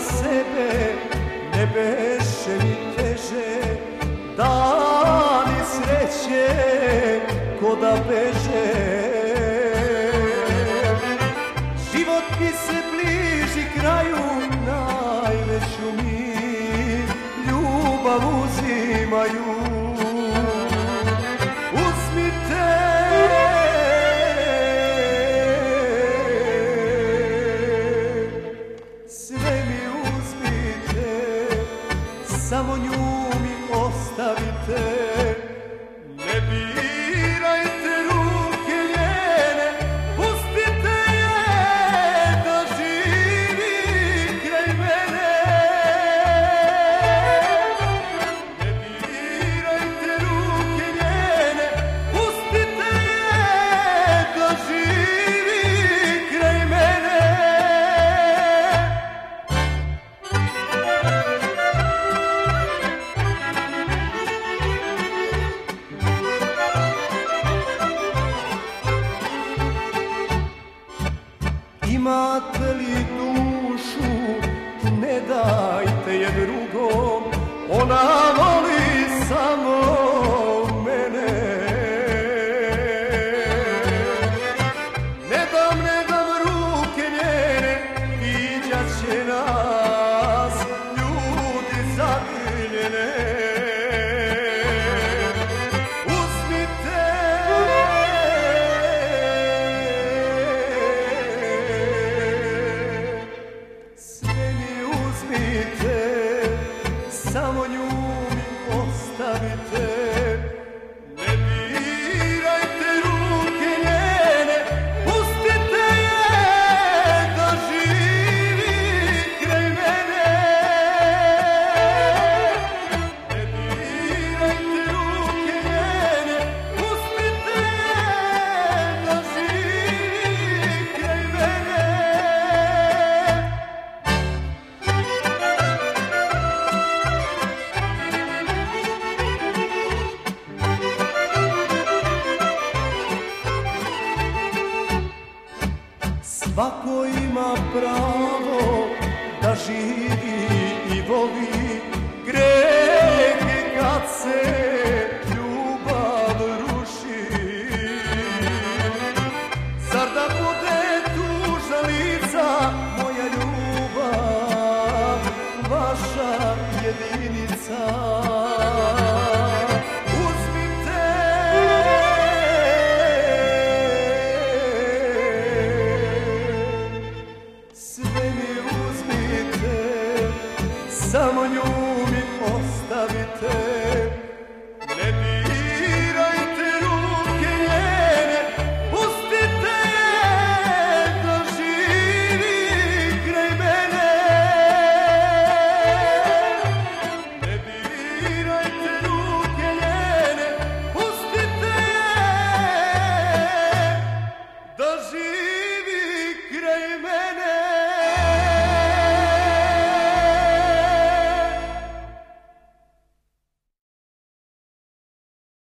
sebe ne beše mi teže Dani sreće ko da beže samo nju mi ostavite Imate li dušu, ne dajte je drugom, ona mi Svako ima pravo da živi i voli Greh je kad se ljubav ruši. Zar da bude tužna lica moja ljubav Vaša jedinica samo nju mi ostavite